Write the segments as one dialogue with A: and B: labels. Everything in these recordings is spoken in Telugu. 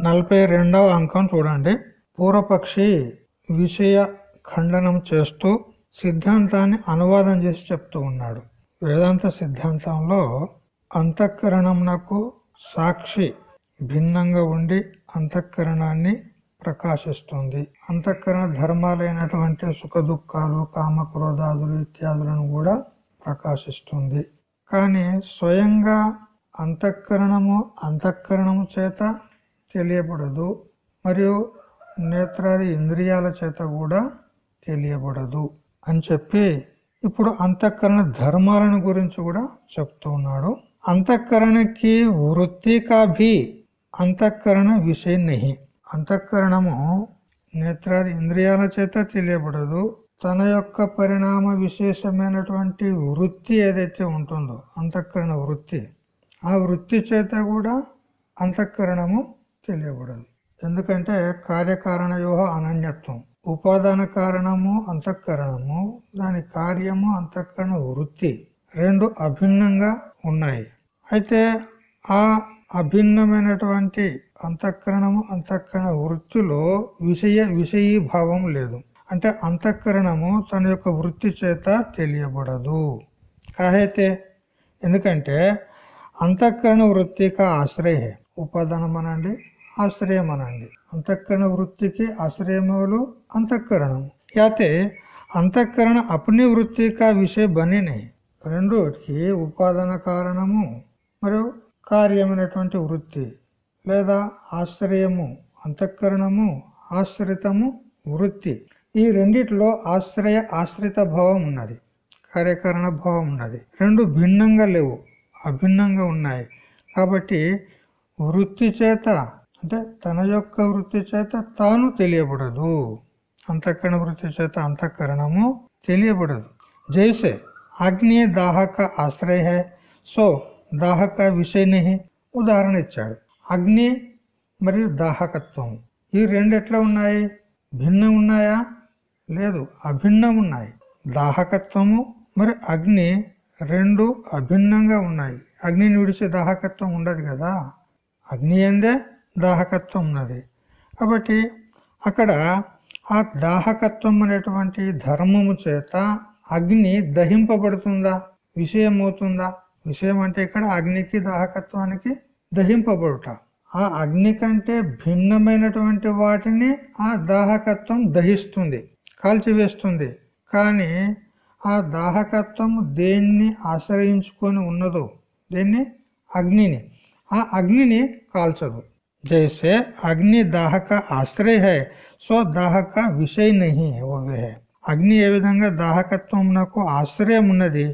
A: నలభై రెండవ అంకం చూడండి. పూర్వపక్షి విషయ ఖండనం చేస్తూ సిద్ధాంతాన్ని అనువాదం చేసి చెప్తూ ఉన్నాడు. వేదాంత సిద్ధాంతంలో అంతఃకరణంనకు సాక్షి భిన్నంగా ఉండి అంతఃకరణాన్ని ప్రకాశిస్తుంది. అంతఃకరణ ధర్మాలైనటువంటి సుఖ దుఃఖాలు కామక్రోధాదులు ఇత్యాదులను కూడా ప్రకాశిస్తుంది. కానీ స్వయంగా అంతఃకరణము అంతఃకరణము చేత తెలియబడదు. మరియు నేత్రాది ఇంద్రియాల చేత కూడా తెలియబడదు అని చెప్పి ఇప్పుడు అంతఃకరణ ధర్మాలను గురించి కూడా చెప్తూ ఉన్నాడు అంతఃకరణకి వృత్తికాభి భీ అంతఃకరణ విషయం నహి అంతఃకరణము నేత్రాది ఇంద్రియాల చేత తెలియబడదు. తన యొక్క పరిణామ విశేషమైనటువంటి వృత్తి ఏదైతే ఉంటుందో అంతఃకరణ వృత్తి ఆ వృత్తి చేత కూడా అంతఃకరణము తెలియబడదు ఎందుకంటే కార్యకారణ వ్యూహ అనన్యత్వం. ఉపాదాన కారణము అంతఃకరణము దాని కార్యము అంతఃకరణ వృత్తి రెండు అభిన్నంగా ఉన్నాయి. అయితే ఆ అభిన్నమైనటువంటి అంతఃకరణము అంతఃకరణ వృత్తిలో విషయ విషయీ భావం లేదు. అంటే అంతఃకరణము తన యొక్క వృత్తి చేత తెలియబడదు. కాహైతే ఎందుకంటే అంతఃకరణ వృత్తిక ఆశ్రయ. ఉపాదానం అనండి ఆశ్రయం అనండి అంతఃకరణ వృత్తికి ఆశ్రయములు అంతఃకరణం. యాతే అంతఃకరణ అపని వృత్తిక విషయ బనినే. రెండుకి ఉపాదన కారణము మరియు కార్యమైనటువంటి వృత్తి లేదా ఆశ్రయము అంతఃకరణము ఆశ్రితము వృత్తి. ఈ రెండిట్లో ఆశ్రయ ఆశ్రిత భావం ఉన్నది కార్యకరణ భావం ఉన్నది. రెండు భిన్నంగా లేవు అభిన్నంగా ఉన్నాయి. కాబట్టి వృత్తి చేత అంటే తన యొక్క వృత్తి చేత తాను తెలియబడదు. అంతఃకరణ వృత్తి చేత అంతఃకరణము తెలియబడదు. జైసే అగ్ని దాహక ఆశ్రయ సో దాహక విషయ ఉదాహరణ ఇచ్చాడు. అగ్ని మరియు దాహకత్వం ఈ రెండు ఎట్లా ఉన్నాయి? భిన్నం ఉన్నాయా? లేదు అభిన్నం ఉన్నాయి. దాహకత్వము మరి అగ్ని రెండు అభిన్నంగా ఉన్నాయి. అగ్నిని విడిచే దాహకత్వం ఉండదు కదా. అగ్ని ఎందే దాహకత్వం ఉన్నది. కాబట్టి అక్కడ ఆ దాహకత్వం అనేటువంటి ధర్మము చేత అగ్ని దహింపబడుతుందా? విషయం అవుతుందా విషయం అంటే ఇక్కడ అగ్నికి దాహకత్వానికి దహింపబడుట. ఆ అగ్ని కంటే భిన్నమైనటువంటి వాటిని ఆ దాహకత్వం దహిస్తుంది కాల్చివేస్తుంది. కానీ ఆ దాహకత్వం దేన్ని ఆశ్రయించుకొని ఉన్నదో? దేన్ని? అగ్నిని. ఆ అగ్నిని కాల్చదు. జైసే అగ్ని దాహక ఆశ్రయ హై సో దాహక విషయ నహి ఓవే అగ్ని ఏ విధంగా దాహకత్వమునకు ఆశ్రయం ఉన్నది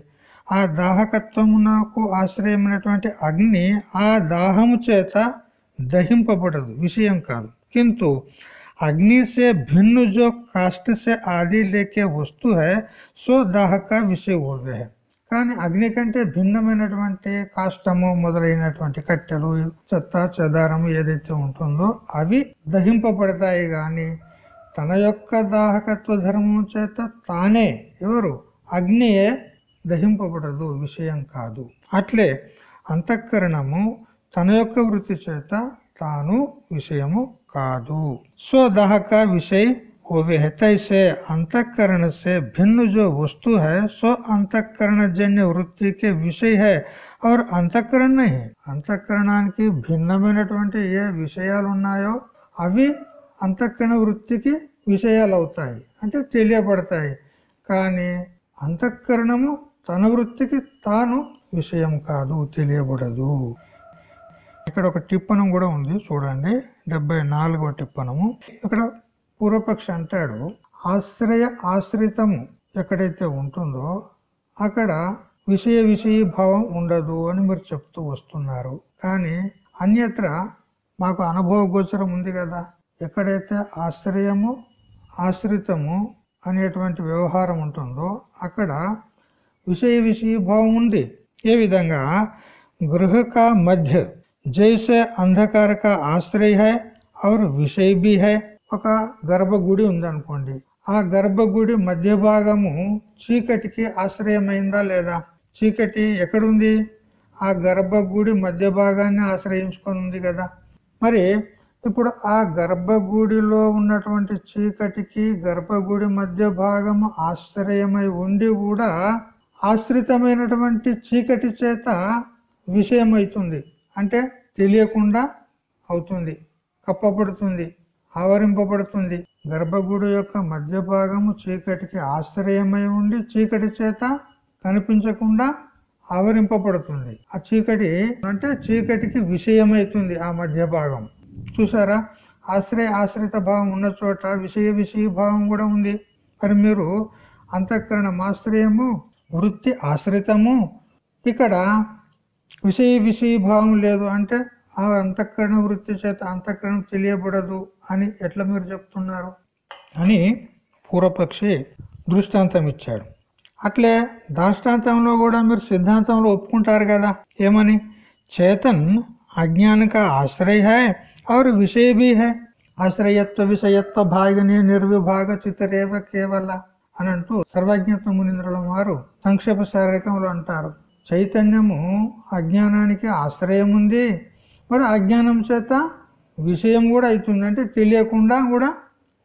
A: ఆ దాహకత్వమునకు ఆశ్రయమైనటువంటి అగ్ని ఆ దాహము చేత దహింపబడదు విషయం కాదు కింటు अग्नि से भिन्न जो काष्ट से आदि लेके वस्तु है సో దాహక విషయ ఓవే కానీ అగ్ని కంటే భిన్నమైనటువంటి కాష్టము మొదలైనటువంటి కట్టెలు చెత్త చెదారం ఏదైతే ఉంటుందో అవి దహింపబడతాయి గాని తన యొక్క దాహకత్వ ధర్మం చేత తానే ఎవరు? అగ్నియే దహింపబడదు విషయం కాదు. అట్లే అంతఃకరణము తన యొక్క వృత్తి చేత తాను విషయము కాదు. స్వదాహక విషయ विषय होवे है तैसे अंतकरण से भिन्न जो वस्तु है सो अंतकरण जन्य वृत्ति के विषय है और అంతఃకరణ नहीं అంతఃకరణానికి భిన్నమైనటువంటి ఏ విషయాలు ఉన్నాయో అవి అంతఃకరణ వృత్తికి విషయాలు అవుతాయి అంటే తెలియబడతాయి కానీ అంతఃకరణము తన వృత్తికి తాను విషయం కాదు తెలియబడదు ఇక్కడ ఒక టిప్పణం కూడా ఉంది చూడండి డెబ్బై నాలుగవ టిప్పణము ఇక్కడ పూర్వపక్ష అంటాడు ఆశ్రయ ఆశ్రితము ఎక్కడైతే ఉంటుందో అక్కడ విషయ విషయ భావం ఉండదు అని మీరు చెప్తూ వస్తున్నారు. కానీ అన్యత్ర మాకు అనుభవ గోచరం ఉంది కదా. ఎక్కడైతే ఆశ్రయము ఆశ్రితము అనేటువంటి వ్యవహారం ఉంటుందో అక్కడ విషయ విషయ భావం ఉంది. ఏ విధంగా? గృహక మధ్య. జైసే అంధకారక కా ఆశ్రయ హై और విషయ బి హై. ఒక గర్భగుడి ఉందనుకోండి. ఆ గర్భగుడి మధ్య భాగము చీకటికి ఆశ్రయమైందా లేదా? చీకటి ఎక్కడుంది? ఆ గర్భగుడి మధ్య భాగాన్ని ఆశ్రయించుకొని ఉంది కదా. మరి ఇప్పుడు ఆ గర్భగుడిలో ఉన్నటువంటి చీకటికి గర్భగుడి మధ్య భాగము ఆశ్రయమై ఉండి కూడా ఆశ్రితమైనటువంటి చీకటి చేత విషయమవుతుంది. అంటే తెలియకుండా అవుతుంది కప్పబడుతుంది. ఆవరింపబడుతుంది. గర్భగుడి యొక్క మధ్య భాగము చీకటికి ఆశ్రయమై ఉండి చీకటి చేత కనిపించకుండా ఆవరింపబడుతుంది. ఆ చీకటి అంటే చీకటికి విషయమైతుంది ఆ మధ్య భాగం చూసారా? ఆశ్రయ ఆశ్రిత భావం ఉన్న చోట విషయ విషయ భావం కూడా ఉంది. మరి మీరు అంతఃకరణం ఆశ్రయము వృత్తి ఆశ్రితము ఇక్కడ విషయ విషయ భావం లేదు అంటే ఆ అంతఃకరణ వృత్తి చేత అంతఃకరణం తెలియబడదు. అని ఎట్లా మీరు చెప్తున్నారు? అని పూర్వపక్షి దృష్టాంతం ఇచ్చాడు అట్లే దృష్టాంతంలో కూడా మీరు సిద్ధాంతంలో ఒప్పుకుంటారు కదా? ఏమని? చేతన్ అజ్ఞానిక ఆశ్రయ హే ఆరు विषय भी ఆశ్రయత్వ విషయత్వ భాగని నిర్విభాగ చితరేవ కేవల అని అంటూ సర్వజ్ఞత్వ మునీంద్రుల వారు సంక్షేప శారీరకంలో అంటారు. చైతన్యము అజ్ఞానానికి ఆశ్రయం ఉంది మరి అజ్ఞానం చేత విషయం కూడా అవుతుంది. అంటే తెలియకుండా కూడా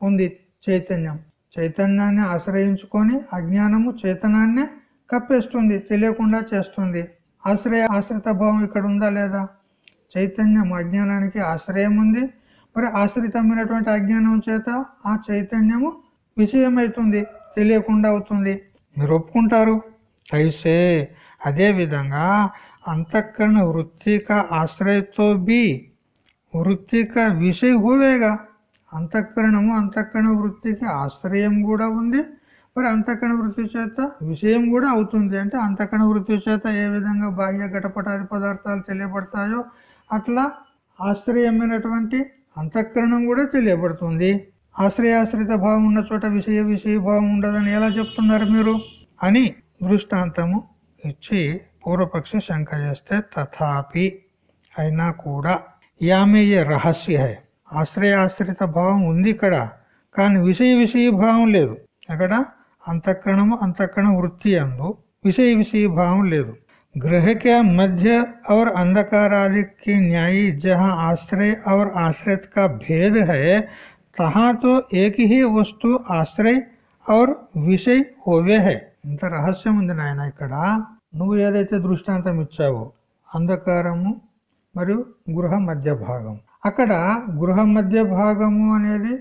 A: ఉంది చైతన్యం. చైతన్యాన్ని ఆశ్రయించుకొని అజ్ఞానము చైతన్యాన్ని కప్పేస్తుంది తెలియకుండా చేస్తుంది. ఆశ్రయ ఆశ్రిత భావం ఇక్కడ ఉందా లేదా? చైతన్యం అజ్ఞానానికి ఆశ్రయం ఉంది. మరి ఆశ్రితమైనటువంటి అజ్ఞానం చేత ఆ చైతన్యము విషయమవుతుంది తెలియకుండా అవుతుంది. మీరు ఒప్పుకుంటారు? అయితే అదే విధంగా అంతఃకరణ వృత్తిక ఆశ్రయతో బి వృత్తిక విషయ హోవేగా అంతఃకరణము అంతఃకరణ వృత్తికి ఆశ్రయం కూడా ఉంది. మరి అంతఃకరణ వృత్తి చేత విషయం కూడా అవుతుంది. అంటే అంతఃకరణ వృత్తి చేత ఏ విధంగా బాహ్య ఘటపటాది పదార్థాలు తెలియబడతాయో అట్లా ఆశ్రయమైనటువంటి అంతఃకరణం కూడా తెలియబడుతుంది. ఆశ్రయాశ్రిత భావం ఉన్న చోట విషయ విషయ భావం ఉండదని ఎలా చెప్తున్నారు మీరు? అని దృష్టాంతము ఇచ్చి పూర్వపక్షి శంక చేస్తే తథాపి అయినా కూడా యామే ఏ రహస్య హై ఆశ్రయాశ్రిత భావం ఉంది ఇక్కడ కానీ విషయ విషయ భావం లేదు అక్కడ అంతఃకరణము అంతఃకరణ వృత్తి అందు విషయ విషయ భావం లేదు ग्रह के मध्य और अंधकार आदि की न्यायी जहाँ आश्रय और आश्रित का भेद है तहाँ तो एक ही वस्तु ఆశ్రయ और విషయ్ హోవే హై ఇంత రహస్యం ఉంది నాయన ఇక్కడ నువ్వు ఏదైతే దృష్టాంతం ఇచ్చావో అంధకారము మరియు గృహ మధ్య భాగం. అక్కడ గృహ మధ్య భాగము అనేది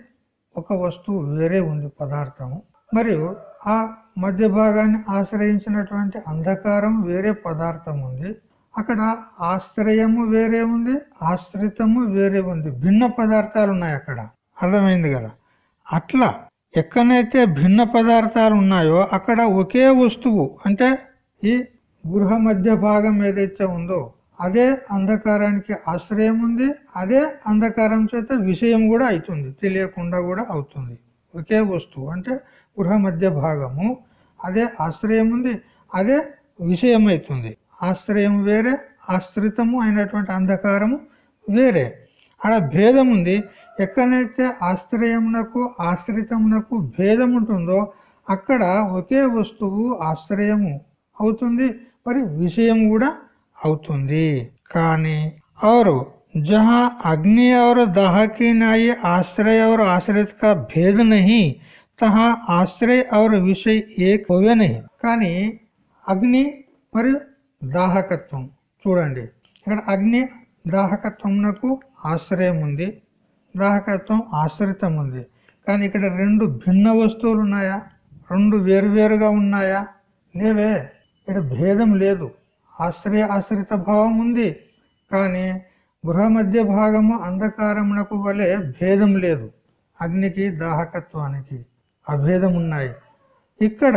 A: ఒక వస్తువు వేరే ఉంది పదార్థము. మరియు ఆ మధ్య భాగాన్ని ఆశ్రయించినటువంటి అంధకారం వేరే పదార్థం ఉంది. అక్కడ ఆశ్రయము వేరే ఉంది ఆశ్రితము వేరే ఉంది. భిన్న పదార్థాలు ఉన్నాయి అక్కడ. అర్థమైంది కదా? అట్లా ఎక్కడైతే భిన్న పదార్థాలు ఉన్నాయో అక్కడ ఒకే వస్తువు అంటే ఈ గృహ మధ్య భాగం ఏదైతే ఉందో అదే అంధకారానికి ఆశ్రయం ఉంది అదే అంధకారం చేత విషయం కూడా అవుతుంది తెలియకుండా కూడా అవుతుంది. ఒకే వస్తువు అంటే గృహ మధ్య భాగము. అదే ఆశ్రయం ఉంది అదే విషయం అవుతుంది. ఆశ్రయం వేరే ఆశ్రితము అయినటువంటి అంధకారము వేరే. ఆడ భేదం ఉంది ఎక్కడైతే ఆశ్రయమునకు ఆశ్రితమునకు భేదం ఉంటుందో అక్కడ ఒకే వస్తువు ఆశ్రయము అవుతుంది మరి విషయం కూడా అవుతుంది కానీ और जहाँ अग्नि और दाह की नाई आश्रय और आश्रित का भेद नहीं तहाँ ఆశ్రయ और విషయ ఏక్ హోవే నహి కానీ అగ్ని మరియు దాహకత్వం చూడండి ఇక్కడ అగ్ని దాహకత్వంకు ఆశ్రయం ఉంది దాహకత్వం ఆశ్రితం ఉంది కానీ ఇక్కడ రెండు భిన్న వస్తువులు ఉన్నాయా రెండు వేరువేరుగా ఉన్నాయా లేవే ఇక్కడ భేదం లేదు ఆశ్రయ ఆశ్రిత భావం ఉంది. కానీ గృహ మధ్య భాగము అంధకారమునకు వలె భేదం లేదు. అగ్నికి దాహకత్వానికి అభేదం ఉన్నాయి ఇక్కడ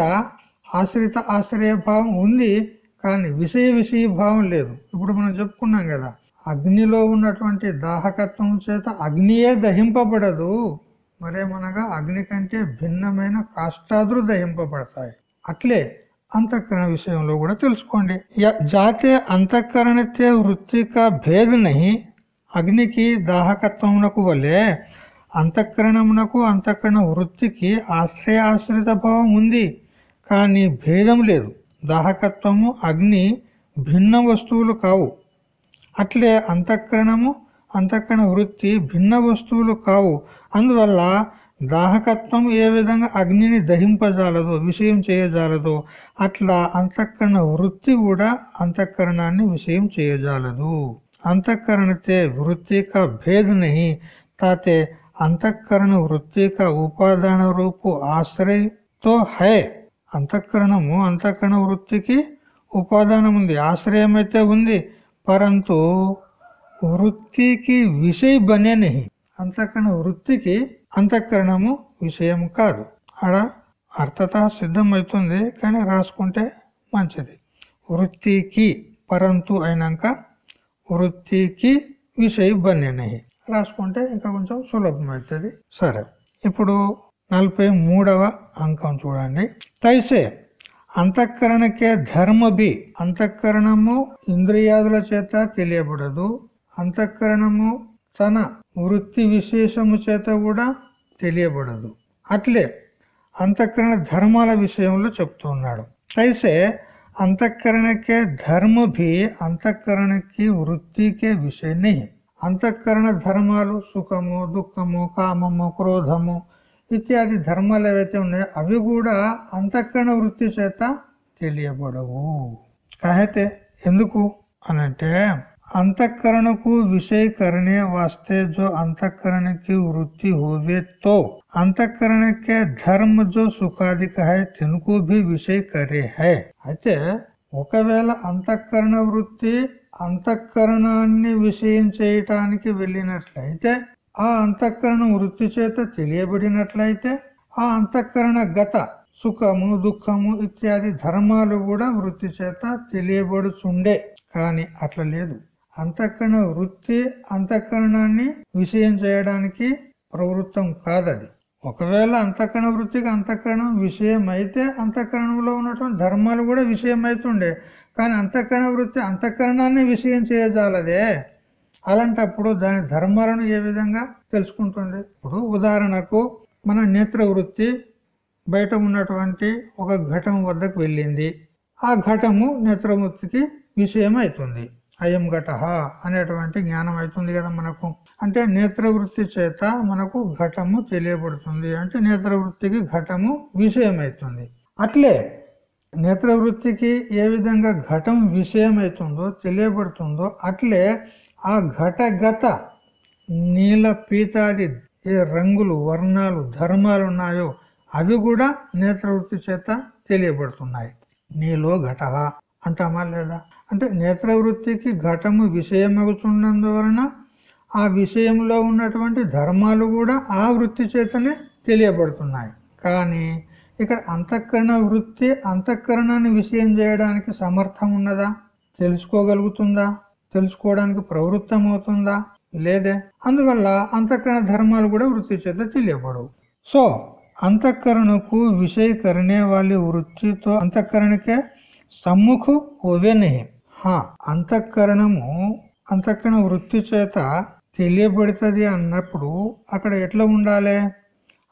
A: ఆశ్రిత ఆశ్రయ భావం ఉంది కానీ విషయ విషయ భావం లేదు. ఇప్పుడు మనం చెప్పుకున్నాం కదా అగ్నిలో ఉన్నటువంటి దాహకత్వం చేత అగ్నియే దహింపబడదు. మరేమనగా అగ్ని కంటే భిన్నమైన కాష్టాదులు దహింపబడతాయి. అట్లే అంతఃకరణ విషయంలో కూడా తెలుసుకోండి. జాతే అంతఃకరణతే వృత్తిక భేద అగ్నికి దాహకత్వమునకు వలె అంతఃకరణమునకు అంతఃకరణ వృత్తికి ఆశ్రయ ఆశ్రిత భావం ఉంది కానీ భేదం లేదు. దాహకత్వము అగ్ని భిన్న వస్తువులు కావు. అట్లే అంతఃకరణము అంతఃకరణ వృత్తి భిన్న వస్తువులు కావు. అందువల్ల దాహకత్వం ఏ విధంగా అగ్నిని దహింపజాలదో విషయం చేయజాలదో అట్లా అంతఃకరణ వృత్తి కూడా అంతఃకరణాన్ని విషయం చేయజాలదు. అంతఃకరణతే వృత్తి కా నహి తాతే అంతఃకరణ వృత్తి కా ఉపాదాన రూపు ఆశ్రయతో హై. అంతఃకరణము అంతఃకరణ వృత్తికి ఉపాదానం ఉంది ఆశ్రయం అయితే ఉంది పరంతు వృత్తికి విషయ బనే నహి అంతఃకరణ వృత్తికి అంతఃకరణము విషయం కాదు. ఆడ అర్థత సిద్ధమవుతుంది కానీ రాసుకుంటే మంచిది. వృత్తికి పరంతు అయినాక వృత్తికి విషయ బన్యనహి రాసుకుంటే ఇంకా కొంచెం సులభమవుతుంది సరే ఇప్పుడు నలభై మూడవ అంకం చూడండి. తైసే అంతఃకరణకే ధర్మ బి అంతఃకరణము ఇంద్రియాదుల చేత తెలియబడదు. అంతఃకరణము తన వృత్తి విశేషము చేత కూడా తెలియబడదు. అట్లే అంతఃకరణ ధర్మాల విషయంలో చెప్తున్నాడు. అయితే అంతఃకరణకే ధర్మ భీ అంతఃకరణకి వృత్తికే విషయం నహి అంతఃకరణ ధర్మాలు సుఖము దుఃఖము కామము క్రోధము ఇత్యాది ధర్మాలు ఏవైతే ఉన్నాయో అవి కూడా అంతఃకరణ వృత్తి చేత తెలియబడవు. కాహైతే ఎందుకు అనంటే अंतकरण को विषय करने वास्ते जो अंतकरण की वृत्ति होवे तो अंतकरण के धर्म जो सुखाधिक है तिनको भी विषय करे है అయితే ఒకవేళ అంతఃకరణ వృత్తి అంతఃకరణాన్ని విషయం చేయటానికి వెళ్ళినట్లయితే ఆ అంతఃకరణ వృత్తి చేత తెలియబడినట్లయితే ఆ అంతఃకరణ గత సుఖము దుఃఖము ఇత్యాది ధర్మాలు కూడా వృత్తి చేత తెలియబడుచుండే కానీ అట్లా లేదు అంతఃకరణ వృత్తి అంతఃకరణాన్ని విషయం చేయడానికి ప్రవృత్తం కాదది. ఒకవేళ అంతఃకరణ వృత్తికి అంతఃకరణం విషయం అయితే అంతఃకరణంలో ఉన్నటువంటి ధర్మాలు కూడా విషయం అవుతుండే కానీ అంతఃకరణ వృత్తి అంతఃకరణాన్ని విషయం చేయజాలదే. అలాంటప్పుడు దాని ధర్మాలను ఏ విధంగా తెలుసుకుంటుంది? ఇప్పుడు ఉదాహరణకు మన నేత్ర వృత్తి బయట ఉన్నటువంటి ఒక ఘటం వద్దకు వెళ్ళింది. ఆ ఘటము నేత్రవృత్తికి విషయం అవుతుంది అయం ఘట అనేటువంటి జ్ఞానం అవుతుంది కదా మనకు. అంటే నేత్రవృత్తి చేత మనకు ఘటము తెలియబడుతుంది. అంటే నేత్రవృత్తికి ఘటము విషయమవుతుంది. అట్లే నేత్రవృత్తికి ఏ విధంగా ఘటం విషయమవుతుందో తెలియబడుతుందో అట్లే ఆ ఘటగత నీల పీతాది ఏ రంగులు వర్ణాలు ధర్మాలు ఉన్నాయో అవి కూడా నేత్రవృత్తి చేత తెలియబడుతున్నాయి. నీలో ఘట అంటామా లేదా? అంటే నేత్ర వృత్తికి ఘటము విషయమగుతున్నందువలన ఆ విషయంలో ఉన్నటువంటి ధర్మాలు కూడా ఆ వృత్తి చేతనే తెలియబడుతున్నాయి. కానీ ఇక్కడ అంతఃకరణ వృత్తి అంతఃకరణాన్ని విషయం చేయడానికి సమర్థం ఉన్నదా? తెలుసుకోగలుగుతుందా? తెలుసుకోవడానికి ప్రవృత్తమవుతుందా? లేదే. అందువల్ల అంతఃకరణ ధర్మాలు కూడా వృత్తి చేత తెలియబడవు. సో అంతఃకరణకు విషయకరణే వాళ్ళ వృత్తితో అంతఃకరణకే సమ్ముఖు ఓవే అంతఃకరణము అంతఃకరణ వృత్తి చేత తెలియబడుతుంది అన్నప్పుడు అక్కడ ఎట్లా ఉండాలి?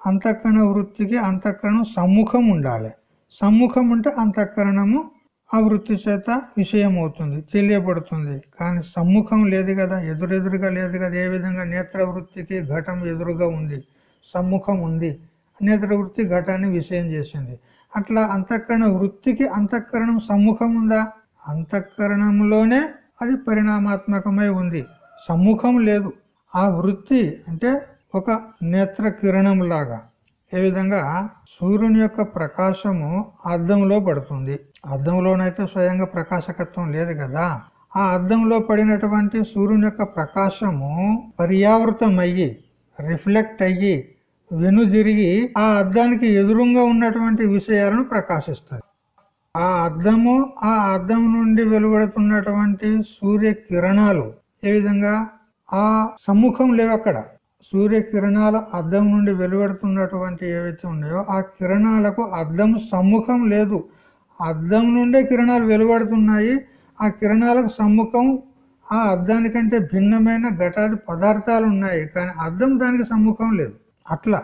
A: అంతఃకరణ వృత్తికి అంతఃకరణం సమ్ముఖం ఉండాలి. సమ్ముఖం ఉంటే అంతఃకరణము ఆ వృత్తి చేత విషయం అవుతుంది తెలియబడుతుంది. కానీ సమ్ముఖం లేదు కదా ఎదురెదురుగా లేదు కదా ఏ విధంగా? నేత్ర వృత్తికి ఘటం ఎదురుగా ఉంది సమ్ముఖం ఉంది. నేత్ర వృత్తి ఘటాన్ని విషయం చేసింది. అట్లా అంతఃకరణ వృత్తికి అంతఃకరణం సమ్ముఖం ఉందా? అంతఃకరణంలోనే అది పరిణామాత్మకమై ఉంది. సమ్ముఖం లేదు. ఆ వృత్తి అంటే ఒక నేత్ర కిరణం లాగా ఏ విధంగా? సూర్యుని యొక్క ప్రకాశము అద్దంలో పడుతుంది. అద్దంలోనైతే స్వయంగా ప్రకాశకత్వం లేదు కదా. ఆ అద్దంలో పడినటువంటి సూర్యుని యొక్క ప్రకాశము పర్యావృతం అయ్యి రిఫ్లెక్ట్ అయ్యి వెనుదిరిగి ఆ అద్దానికి ఎదురుగా ఉన్నటువంటి విషయాలను ప్రకాశిస్తుంది. ఆ అద్దము ఆ అద్దం నుండి వెలువడుతున్నటువంటి సూర్య కిరణాలు ఏ విధంగా? ఆ సమ్ముఖం లేవు అక్కడ. సూర్య కిరణాల అద్దం నుండి వెలువడుతున్నటువంటి ఏవైతే ఉన్నాయో ఆ కిరణాలకు అద్దం సమ్ముఖం లేదు. అద్దం నుండే కిరణాలు వెలువడుతున్నాయి. ఆ కిరణాలకు సమ్ముఖం ఆ అద్దానికంటే భిన్నమైన ఘటాది పదార్థాలు ఉన్నాయి. కానీ అద్దం దానికి సమ్ముఖం లేదు. అట్లా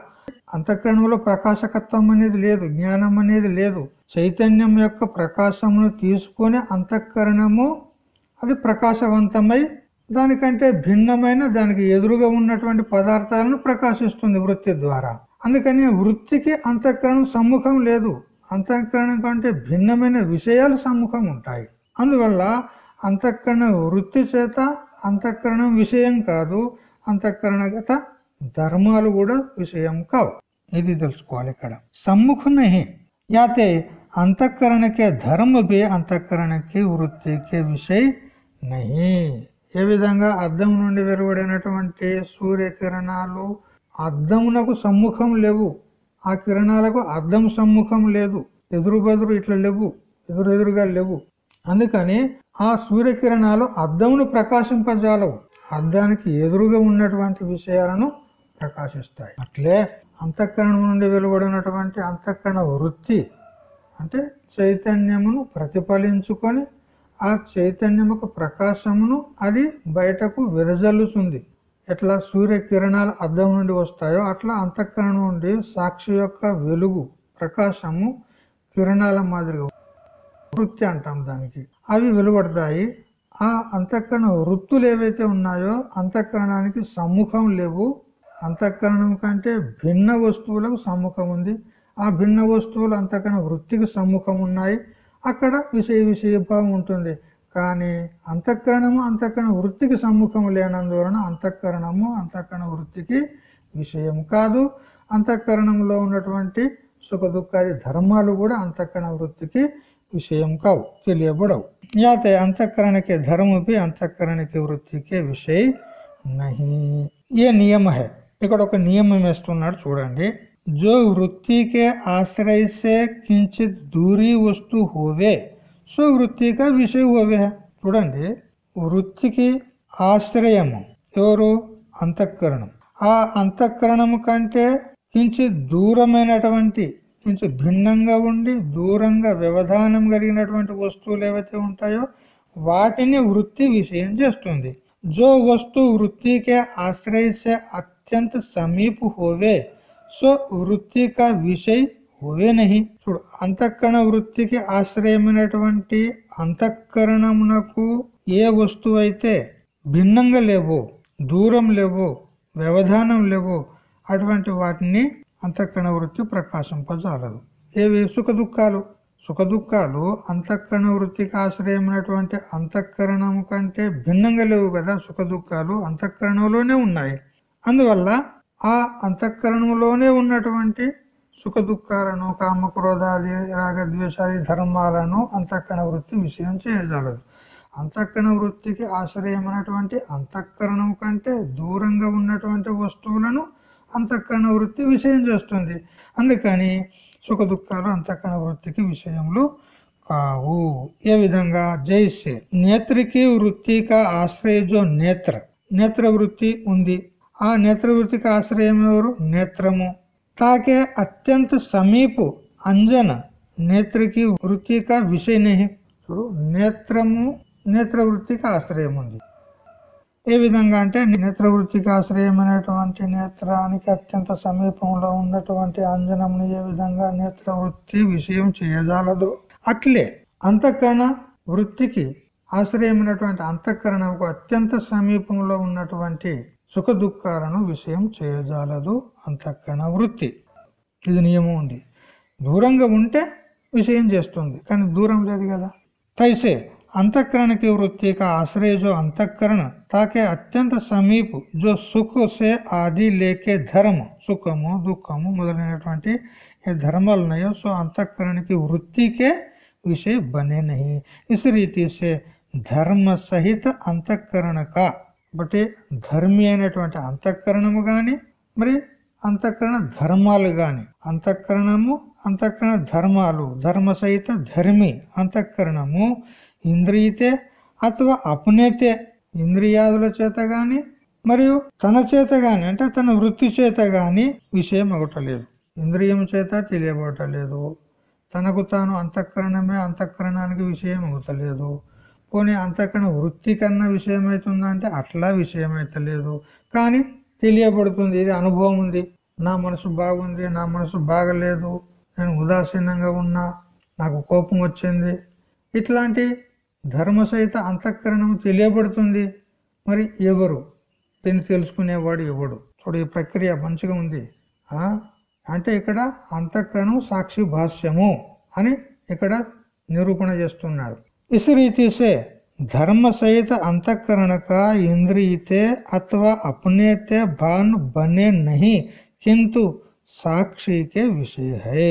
A: అంతఃకరణంలో ప్రకాశకత్వం అనేది లేదు జ్ఞానం అనేది లేదు. చైతన్యం యొక్క ప్రకాశమును తీసుకొని అంతఃకరణము అది ప్రకాశవంతమై దానికంటే భిన్నమైన దానికి ఎదురుగా ఉన్నటువంటి పదార్థాలను ప్రకాశిస్తుంది వృత్తి ద్వారా. అందుకని వృత్తికి అంతఃకరణం సమ్ముఖం లేదు. అంతఃకరణం కంటే భిన్నమైన విషయాలు సమ్ముఖం ఉంటాయి. అందువల్ల అంతఃకరణ వృత్తి చేత అంతఃకరణం విషయం కాదు అంతఃకరణగత ధర్మాలు కూడా విషయం కావు. ఇది తెలుసుకోవాలి ఇక్కడ. సమ్ముఖ నహి యాతే अंतकरण के धर्म भी अंतकरण की వృత్తి के విషయ నహి ఏ విధంగా అద్దం నుండి వెలువడినటువంటి సూర్యకిరణాలు అద్దమునకు సమ్ముఖం లేవు ఆ కిరణాలకు అద్దం సమ్ముఖం లేదు ఎదురు బదురు ఇట్లా లేవు ఎదురెదురుగా లేవు అందుకని ఆ సూర్యకిరణాలు అద్దమును ప్రకాశింపజాలవు అద్దానికి ఎదురుగా ఉన్నటువంటి విషయాలను ప్రకాశిస్తాయి అట్లే అంతఃకరణం నుండి వెలువడినటువంటి అంతఃకరణ వృత్తి అంటే చైతన్యమును ప్రతిఫలించుకొని ఆ చైతన్యముకు ప్రకాశమును అది బయటకు విరజల్లుతుంది. ఎట్లా? సూర్య కిరణాలు అద్దం నుండి వస్తాయో అట్లా అంతఃకరణం నుండి సాక్షి యొక్క వెలుగు ప్రకాశము కిరణాల మాదిరిగా వృత్తి అంటాం దానికి. అవి వెలువడతాయి. ఆ అంతఃకరణ వృత్తులు ఏవైతే ఉన్నాయో అంతఃకరణానికి సమ్ముఖం లేవు. అంతఃకరణం కంటే భిన్న వస్తువులకు సమ్ముఖం ఉంది. ఆ భిన్న వస్తువులు అంతఃకరణ వృత్తికి సమ్ముఖం ఉన్నాయి. అక్కడ విషయ విషయభావం ఉంటుంది. కానీ అంతఃకరణము అంతఃకరణ వృత్తికి సమ్ముఖం లేనందువలన అంతఃకరణము అంతఃకరణ వృత్తికి విషయం కాదు. అంతఃకరణంలో ఉన్నటువంటి సుఖ దుఃఖాది ధర్మాలు కూడా అంతఃకరణ వృత్తికి విషయం కావు తెలియబడవు. యాతే అంతఃకరణకి ధర్మపి అంతఃకరణకి వృత్తికి విషయ నహి. ఏ నియమ హే ఇక్కడ ఒక నియమం వేస్తున్నాడు చూడండి. జో వృత్తికే ఆశ్రయిస్తే కించిత్ దూరీ వస్తు హోవే సో వృత్తిక విషయ హోవే. చూడండి. వృత్తికి ఆశ్రయము ఎవరు? అంతఃకరణం. ఆ అంతఃకరణము కంటే కించి దూరమైనటువంటి కొంచెం భిన్నంగా ఉండి దూరంగా వ్యవధానం కలిగినటువంటి వస్తువులు ఏవైతే ఉంటాయో వాటిని వృత్తి విషయం చేస్తుంది. జో వస్తు వృత్తికే ఆశ్రయిస్తే అత్యంత సమీప హోవే సో వృత్తి కా విషయ హోవే నహి చూడు అంతఃకరణ వృత్తికి ఆశ్రయమైనటువంటి అంతఃకరణమునకు ఏ వస్తువు అయితే భిన్నంగా లేవో దూరం లేవో వ్యవధానం లేవో అటువంటి వాటిని అంతఃకరణ వృత్తి ప్రకాశింపజాలదు ఏవి సుఖ దుఃఖాలు సుఖ దుఃఖాలు అంతఃకరణ వృత్తికి ఆశ్రయమైనటువంటి అంతఃకరణము కంటే భిన్నంగా లేవు కదా సుఖ దుఃఖాలు అంతఃకరణంలోనే ఉన్నాయి. అందువల్ల ఆ అంతఃకరణంలోనే ఉన్నటువంటి సుఖ దుఃఖాలను కామక్రోధాది రాగద్వేషాది ధర్మాలను అంతఃకరణ వృత్తి విషయం చేయగలదు. అంతఃకరణ వృత్తికి ఆశ్రయమైనటువంటి అంతఃకరణం కంటే దూరంగా ఉన్నటువంటి వస్తువులను అంతఃకరణ వృత్తి విషయం చేస్తుంది. అందుకని సుఖ దుఃఖాలు అంతఃకరణ వృత్తికి విషయములు కావు. ఏ విధంగా? జైసే నేత్రికి వృత్తిక ఆశ్రయ జో నేత్ర. నేత్ర వృత్తి ఉంది. ఆ నేత్ర వృత్తికి ఆశ్రయం ఎవరు? నేత్రము. తాకే అత్యంత సమీపు అంజన నేత్రకి వృత్తిక విషయ నహి చూడు నేత్రము నేత్ర వృత్తికి ఆశ్రయం ఉంది. ఏ విధంగా అంటే నేత్ర వృత్తికి ఆశ్రయమైనటువంటి నేత్రానికి అత్యంత సమీపంలో ఉన్నటువంటి అంజనంని ఏ విధంగా నేత్ర వృత్తి విషయం చేయజాలదు. అట్లే అంతఃకరణ వృత్తికి ఆశ్రయమైనటువంటి అంతఃకరణకు అత్యంత సమీపంలో ఉన్నటువంటి సుఖ దుఃఖాలను విషయం చేయజాలదు అంతఃకరణ వృత్తి ఇది నియమం ఉంది దూరంగా ఉంటే విషయం చేస్తుంది కానీ దూరం లేదు కదా తైసే अंतकरण की वृत्ति का आश्रय जो अंतकरण ताके అత్యంత సమీపు जो సుఖ సే ఆది లేకే ధర్మ సుఖము దుఃఖము మొదలైనటువంటి ఏ ధర్మాలు ఉన్నాయో సో अंतकरण की वृत्ति के विषय बने नहीं इस रीति से ధర్మ సహిత అంతఃకరణ కా బట్టి ధర్మి అయినటువంటి అంతఃకరణము గాని మరి అంతఃకరణ ధర్మాలు గాని అంతఃకరణము అంతఃకరణ ధర్మాలు ధర్మ సహిత ధర్మి అంతఃకరణము ఇంద్రియతే అథవా అపునేతే ఇంద్రియాదుల చేత గాని మరియు తన చేత గాని అంటే తన వృత్తి చేత గాని విషయం అగటలేదు ఇంద్రియం చేత తెలియబడటలేదు తనకు తాను అంతఃకరణమే అంతఃకరణానికి విషయం అవుతలేదు పోనీ అంతకన్నా వృత్తి కన్నా విషయం అట్లా విషయం కానీ తెలియబడుతుంది ఇది అనుభవం ఉంది. నా మనసు బాగుంది నా మనసు బాగలేదు నేను ఉదాసీనంగా ఉన్నా నాకు కోపం వచ్చింది. ఇట్లాంటి ధర్మ సహిత అంతఃకరణం తెలియబడుతుంది. మరి ఎవరు? దీన్ని తెలుసుకునేవాడు ఎవడు? చూడు ఈ ప్రక్రియ మంచిగా ఉంది. అంటే ఇక్కడ అంతఃకరణం సాక్షి భాష్యము అని ఇక్కడ నిరూపణ చేస్తున్నాడు. इस रीति से धर्म सहित अंतकरण का इंद्रियते अथवा अपने ते भान बने नहीं किंतु సాక్షికే విషయ హే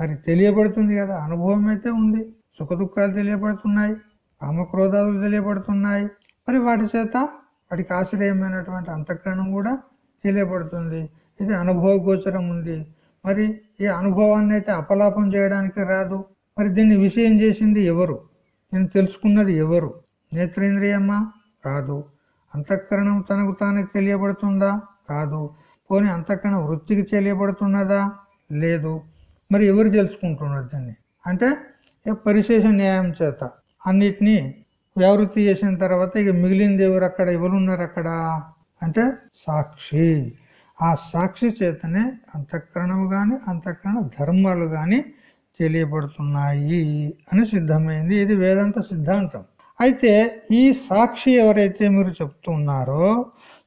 A: మరి తెలియబడుతుంది కదా అనుభవం అయితే ఉంది సుఖ దుఃఖాలు తెలియబడుతున్నాయి కామక్రోధాలు తెలియబడుతున్నాయి మరి వాటి చేత వాటికి ఆశ్రయమైనటువంటి అంతఃకరణం కూడా తెలియబడుతుంది ఇది అనుభవ గోచరం ఉంది మరి ఈ అనుభవాన్ని అయితే అపలాపం చేయడానికి రాదు మరి దీన్ని విషయం చేసింది ఎవరు నేను తెలుసుకున్నది ఎవరు? నేత్రేంద్రియమ్మా కాదు. అంతఃకరణం తనకు తానే తెలియబడుతుందా? కాదు. పోనీ అంతఃకరణ వృత్తికి తెలియబడుతున్నదా? లేదు. మరి ఎవరు తెలుసుకుంటున్నారు దాన్ని? అంటే పరిశేష న్యాయం చేత. అన్నిటినీ వ్యావృత్తి చేసిన తర్వాత ఇక మిగిలింది ఎవరు అక్కడ? ఎవరున్నారు అక్కడ? అంటే సాక్షి. ఆ సాక్షి చేతనే అంతఃకరణము కానీ అంతఃకరణ ధర్మాలు కానీ తెలియబడుతున్నాయి అని సిద్ధమైంది. ఇది వేదాంత సిద్ధాంతం. అయితే ఈ సాక్షి ఎవరైతే మీరు చెప్తున్నారో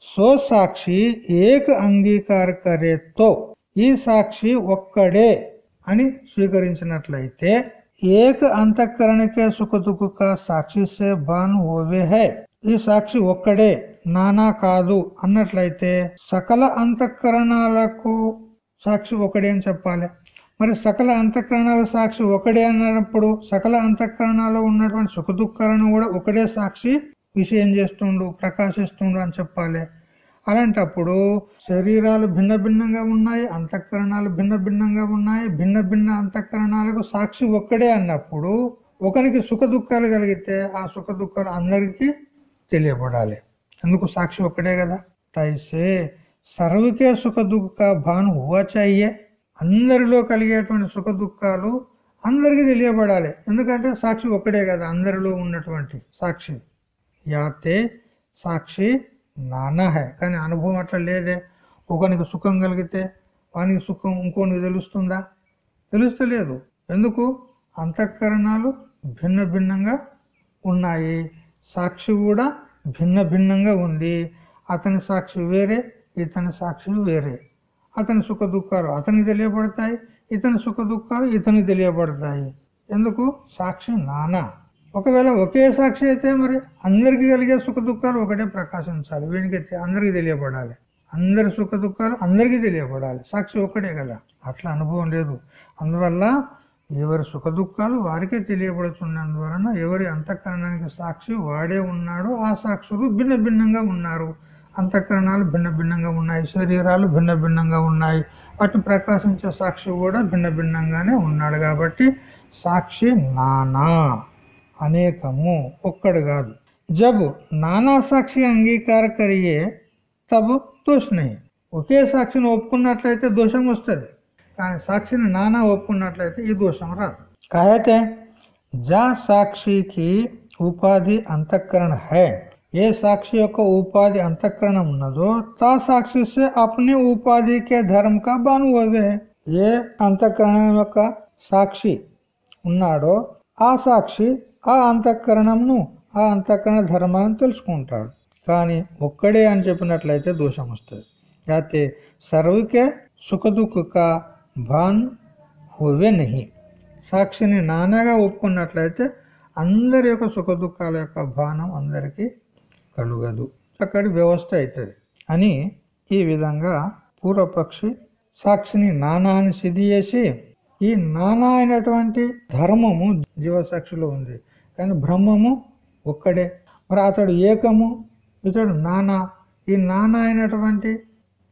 A: సో సాక్షి ఏక అంగీకారకరేతో ఈ సాక్షి ఒక్కడే అని స్వీకరించినట్లయితే ఏక అంతఃకరణకే సుఖ దుఃఖ సాక్షి సే బాన్ ఓవే హై. ఈ సాక్షి ఒక్కడే నానా కాదు అన్నట్లయితే సకల అంతఃకరణాలకు సాక్షి ఒకడే అని చెప్పాలి. మరి సకల అంతఃకరణాల సాక్షి ఒకడే అన్నప్పుడు సకల అంతఃకరణాలు ఉన్నటువంటి సుఖ దుఃఖాలను కూడా ఒకడే సాక్షి విషయం చేస్తుండు ప్రకాశిస్తుండు అని చెప్పాలి. అలాంటప్పుడు శరీరాలు భిన్న భిన్నంగా ఉన్నాయి అంతఃకరణాలు భిన్న భిన్నంగా ఉన్నాయి భిన్న భిన్న అంతఃకరణాలకు సాక్షి ఒక్కడే అన్నప్పుడు ఒకరికి సుఖ దుఃఖాలు కలిగితే ఆ సుఖ దుఃఖాలు అందరికీ తెలియబడాలి. ఎందుకు సాక్షి ఒక్కడే కదా. తైసే సర్వకే సుఖ దుఃఖ భాను హువా అందరిలో కలిగేటువంటి సుఖ దుఃఖాలు అందరికీ తెలియబడాలి. ఎందుకంటే సాక్షి ఒక్కడే కదా అందరిలో ఉన్నటువంటి సాక్షి. యాతే సాక్షి నానా హే కానీ అనుభవం అట్లా లేదే. ఒకనికి సుఖం కలిగితే వానికి సుఖం ఇంకోనికి తెలుస్తుందా? తెలుస్తలేదు ఎందుకు? అంతఃకరణాలు భిన్న భిన్నంగా ఉన్నాయి. సాక్షి కూడా భిన్న భిన్నంగా ఉంది. అతని సాక్షి వేరే ఇతని సాక్షి వేరే. అతని సుఖ దుఃఖాలు అతనికి తెలియబడతాయి ఇతని సుఖ దుఃఖాలు ఇతనికి తెలియబడతాయి. ఎందుకు? సాక్షి నానా. ఒకవేళ ఒకే సాక్షి అయితే మరి అందరికీ కలిగే సుఖ దుఃఖాలు ఒకటే ప్రకాశించాలి. వీడికి అందరికీ తెలియబడాలి. అందరి సుఖ దుఃఖాలు అందరికీ తెలియబడాలి. సాక్షి ఒకటే కదా. అట్లా అనుభవం లేదు. అందువల్ల ఎవరి సుఖ దుఃఖాలు వారికే తెలియబడుతున్నందువలన ఎవరి అంతఃకరణానికి సాక్షి వాడే ఉన్నాడో ఆ సాక్షులు భిన్న భిన్నంగా ఉన్నారు. అంతఃకరణాలు భిన్న భిన్నంగా ఉన్నాయి. శరీరాలు భిన్న భిన్నంగా ఉన్నాయి. వాటిని ప్రకాశించే సాక్షి కూడా భిన్న భిన్నంగానే ఉన్నాడు కాబట్టి సాక్షి నానా అనేకము ఒక్కడు కాదు. జబ్ నానా సాక్షి అంగీకార కరియే తబు దోషనయ్యి ఒకే సాక్షిని ఒప్పుకున్నట్లయితే దోషం వస్తుంది. కానీ సాక్షిని నానా ఒప్పుకున్నట్లయితే ఈ దోషం రాదు. కాయతే జా సాక్షికి ఉపాధి అంతఃకరణ హై. ఏ సాక్షి యొక్క ఉపాధి అంతఃకరణం ఉన్నదో తా సాక్షి సే అప్నే ఉపాధికే ధర్మ కా బానువే ఏ అంతఃకరణం యొక్క సాక్షి ఉన్నాడో ఆ సాక్షి ఆ అంతఃకరణంను ఆ అంతఃకరణ ధర్మాన్ని తెలుసుకుంటాడు. కానీ ఒక్కడే అని చెప్పినట్లయితే దోషం వస్తుంది. అయితే సర్వకే సుఖ భాన్ హువే నహి. సాక్షిని నానాగా ఒప్పుకున్నట్లయితే అందరి యొక్క సుఖదుఖాల యొక్క భానం అందరికీ కలుగదు అక్కడి వ్యవస్థ అవుతుంది. అని ఈ విధంగా పూర్వపక్షి సాక్షిని నానా అని సిద్ధి చేసి ఈ నానా అయినటువంటి ధర్మము జీవసాక్షిలో ఉంది. కానీ బ్రహ్మము ఒక్కడే. మరి అతడు ఏకము ఇతడు నానా. ఈ నానా అయినటువంటి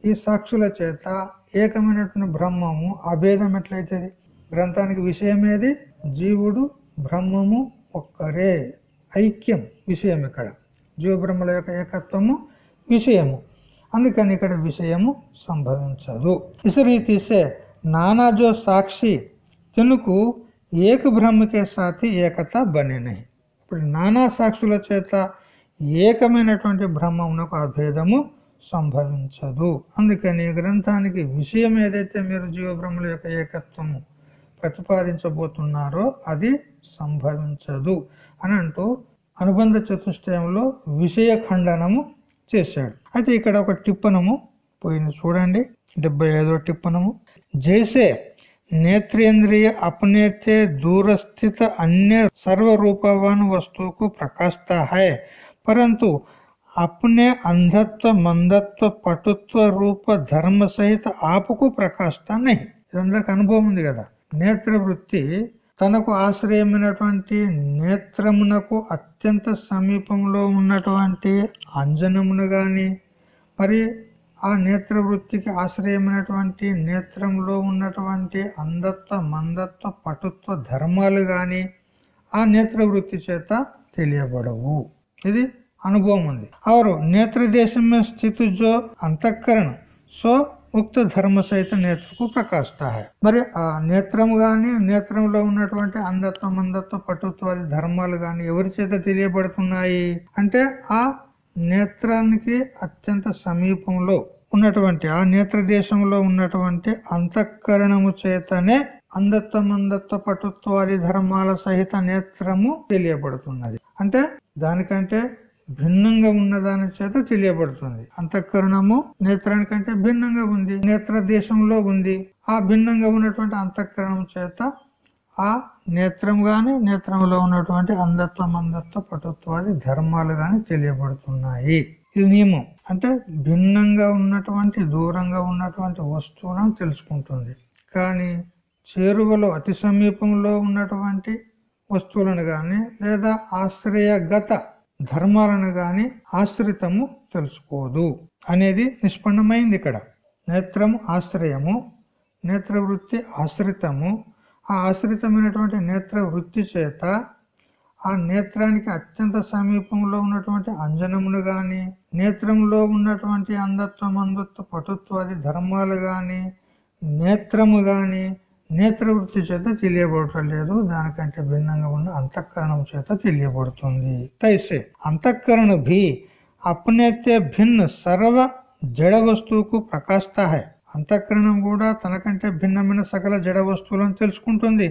A: ఈ సాక్షుల చేత ఏకమైనటువంటి బ్రహ్మము అభేదం ఎట్లయితుంది? గ్రంథానికి విషయం ఏది? జీవుడు బ్రహ్మము ఒక్కరే. ఐక్యం విషయం ఇక్కడ. జీవబ్రహ్మల యొక్క ఏకత్వము విషయము. అందుకని ఇక్కడ విషయము సంభవించదు. ఇస్ తీసే నానాజో సాక్షి తినుకు ఏక బ్రహ్మకే సాతి ఏకత బనినై. ఇప్పుడు నానా సాక్షుల చేత ఏకమైనటువంటి బ్రహ్మమునకు అభేదము సంభవించదు. అందుకని గ్రంథానికి విషయం ఏదైతే మీరు జీవబ్రహ్మల యొక్క ఏకత్వము ప్రతిపాదించబోతున్నారో అది సంభవించదు. అని అంటూ అనుబంధ చతుష్టయంలో విషయ ఖండనము చేశాడు అయితే ఇక్కడ ఒక టిప్పనము పోయింది చూడండి డెబ్బై ఐదో టిప్పనము జైసే नेत्रेंद्रिय अपने से दूर स्थित अन्य सर्व रूपवान वस्तु को प्रकाशता है परंतु अपने अंधत्व मंदत्व పటుత్వ రూప ధర్మ సహిత ఆపుకు ప్రకాశత నహి ఇదందరికి అనుభవం ఉంది కదా నేత్ర వృత్తి తనకు ఆశ్రయమైనటువంటి నేత్రమునకు అత్యంత సమీపంలో ఉన్నటువంటి అంజనమును గాని మరి ఆ నేత్ర వృత్తికి ఆశ్రయమైనటువంటి నేత్రంలో ఉన్నటువంటి అంధత్వ మందత్వ పటుత్వ ధర్మాలు గాని ఆ నేత్ర వృత్తి చేత తెలియబడవు. ఇది అనుభవం ఉంది. అవరు నేత్ర దేశమే స్థితి జో అంతఃకరణ. సో ఉక్త ధర్మ సహిత నేత్రకు ప్రకాశత మరి ఆ నేత్రము గాని నేత్రంలో ఉన్నటువంటి అంధత్వం మందత్వ పటుత్వాది ధర్మాలు గాని ఎవరి చేత తెలియబడుతున్నాయి? అంటే ఆ నేత్రానికి అత్యంత సమీపంలో ఉన్నటువంటి ఆ నేత్ర దేశంలో ఉన్నటువంటి అంతఃకరణము చేతనే అంధత్వ మందత్వ పటుత్వాది ధర్మాల సహిత నేత్రము తెలియబడుతున్నది. అంటే దానికంటే భిన్నంగా ఉన్నదాని చేత తెలియబడుతుంది. అంతఃకరణము నేత్రానికంటే భిన్నంగా ఉంది. నేత్ర దేశంలో ఉంది. ఆ భిన్నంగా ఉన్నటువంటి అంతఃకరణం చేత ఆ నేత్రం గాని నేత్రంలో ఉన్నటువంటి అంధత్వ మందత్వ పటుత్వాది ధర్మాలు గాని తెలియబడుతున్నాయి. ఇది నియమం. అంటే భిన్నంగా ఉన్నటువంటి దూరంగా ఉన్నటువంటి వస్తువులను తెలుసుకుంటుంది. కానీ చేరువలో అతి సమీపంలో ఉన్నటువంటి వస్తువులను కానీ లేదా ఆశ్రయగత ధర్మాలను గాని ఆశ్రితము తెలుసుకోదు అనేది నిష్పన్నమైంది ఇక్కడ. నేత్రము ఆశ్రయము నేత్ర వృత్తి ఆశ్రితము. ఆ ఆశ్రితమైనటువంటి నేత్ర వృత్తి చేత ఆ నేత్రానికి అత్యంత సమీపంలో ఉన్నటువంటి అంజనములు గాని నేత్రంలో ఉన్నటువంటి అంధత్వం అంధత్వ పటుత్వాది ధర్మాలు గాని నేత్రము గాని నేత్ర వృత్తి చేత తెలియబడటం లేదు దానికంటే భిన్నంగా ఉన్న అంతఃకరణం చేత తెలియబడుతుంది. తైసే అంతఃకరణ భీ అప్నేతే భిన్న సర్వ జడ వస్తువుకు ప్రకాశత హై అంతఃకరణం కూడా తనకంటే భిన్నమైన సకల జడ వస్తువులను తెలుసుకుంటుంది.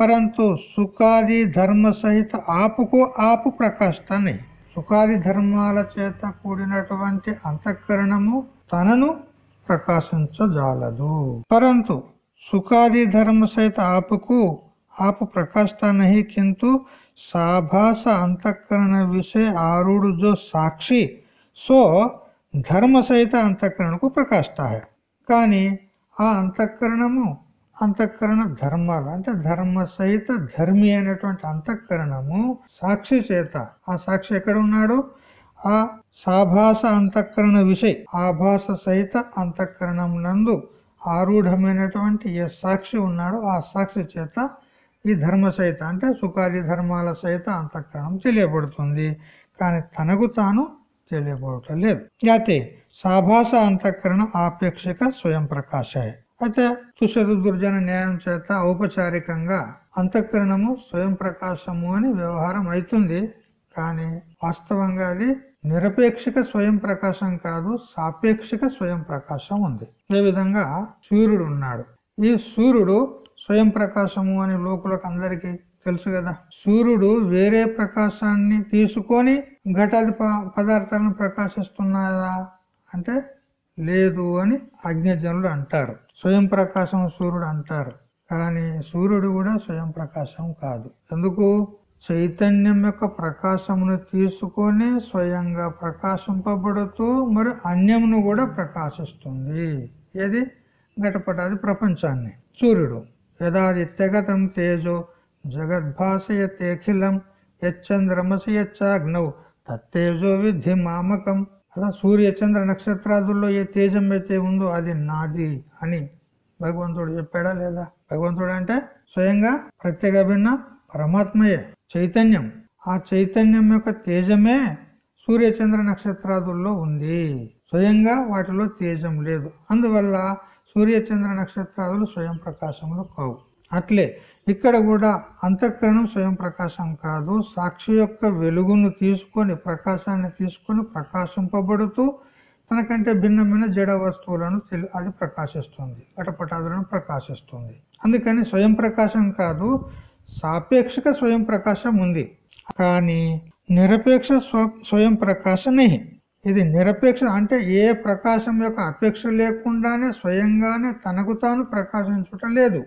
A: పరంతు సుఖాది ధర్మ సహిత ఆపుకు ఆపు ప్రకాశతాన్ని సుఖాది ధర్మాల చేత కూడినటువంటి అంతఃకరణము తనను ప్రకాశించజాలదు. పరంతు సుఖాది ధర్మ సహిత ఆపుకు ఆపు आप కింద సాభాస అంతఃకరణ విషయ ఆరుడు జో సాక్షి. సో ధర్మ సహిత అంతఃకరణకు ప్రకాశత కానీ ఆ అంతఃకరణము అంతఃకరణ ధర్మాలు అంటే ధర్మ సహిత ధర్మి అనేటువంటి అంతఃకరణము సాక్షి చేత. ఆ సాక్షి ఎక్కడ ఉన్నాడు ఆ సాభాస అంతఃకరణ విషయ ఆభాస సహిత అంతఃకరణం నందు ఆరూఢమైనటువంటి ఏ సాక్షి ఉన్నాడో ఆ సాక్షి చేత ఈ ధర్మ సహిత అంటే సుఖాది ధర్మాల సహిత అంతఃకరణం తెలియబడుతుంది. కానీ తనకు తాను తెలియబడటం లేదు. అయితే సాభాస అంతఃకరణ ఆపేక్షిక స్వయం ప్రకాశాయి. అయితే తుషదు దుర్జన న్యాయం చేత ఔపచారికంగా అంతఃకరణము స్వయం ప్రకాశము అని వ్యవహారం అవుతుంది కానీ వాస్తవంగా అది నిరపేక్షిక స్వయం ప్రకాశం కాదు సాపేక్షిక స్వయం ప్రకాశం ఉంది. ఏ విధంగా? సూర్యుడు ఉన్నాడు. ఈ సూర్యుడు స్వయం ప్రకాశము అని లోకులకు అందరికీ తెలుసు కదా. సూర్యుడు వేరే ప్రకాశాన్ని తీసుకొని ఘటాది పదార్థాలను ప్రకాశిస్తున్నాయా అంటే లేదు అని అజ్ఞజనులు అంటారు. స్వయం ప్రకాశం సూర్యుడు అంటారు. కానీ సూర్యుడు కూడా స్వయం ప్రకాశం కాదు. ఎందుకు? చైతన్యం యొక్క ప్రకాశమును తీసుకొని స్వయంగా ప్రకాశింపబడుతూ మరి అన్యమును కూడా ప్రకాశిస్తుంది. ఏది? ఘటపటాది ప్రపంచాన్ని. సూర్యుడు యథాదిత్యగతం తేజో జగద్భాసయతేఖిలం యచ్చంద్రమసి యచ్చాగ్నౌ తత్తేజో విధి మామకం. అలా సూర్య చంద్ర నక్షత్రాదుల్లో ఏ తేజం అయితే ఉందో అది నాది అని భగవంతుడు చెప్పాడా లేదా? భగవంతుడు అంటే స్వయంగా ప్రత్యేక భిన్న పరమాత్మయే. చైతన్యం. ఆ చైతన్యం యొక్క తేజమే సూర్య చంద్ర నక్షత్రాదుల్లో ఉంది. స్వయంగా వాటిలో తేజం లేదు. అందువల్ల సూర్య చంద్ర నక్షత్రాదులు స్వయం ప్రకాశములు కావు. అట్లే ఇక్కడ కూడా అంతఃకరణం స్వయం ప్రకాశం కాదు. సాక్షి యొక్క వెలుగును తీసుకొని ప్రకాశాన్ని తీసుకొని ప్రకాశింపబడుతూ తనకంటే భిన్నమైన జడ వస్తువులను అది ప్రకాశిస్తుంది. అటపటాదులను ప్రకాశిస్తుంది. అందుకని స్వయం ప్రకాశం కాదు. సాపేక్షక స్వయం ప్రకాశం ఉంది. కానీ నిరపేక్ష స్వయం ప్రకాశ ఇది నిరపేక్ష అంటే ఏ ప్రకాశం యొక్క అపేక్ష లేకుండానే స్వయంగానే తనకు తాను ప్రకాశించుట లేదు.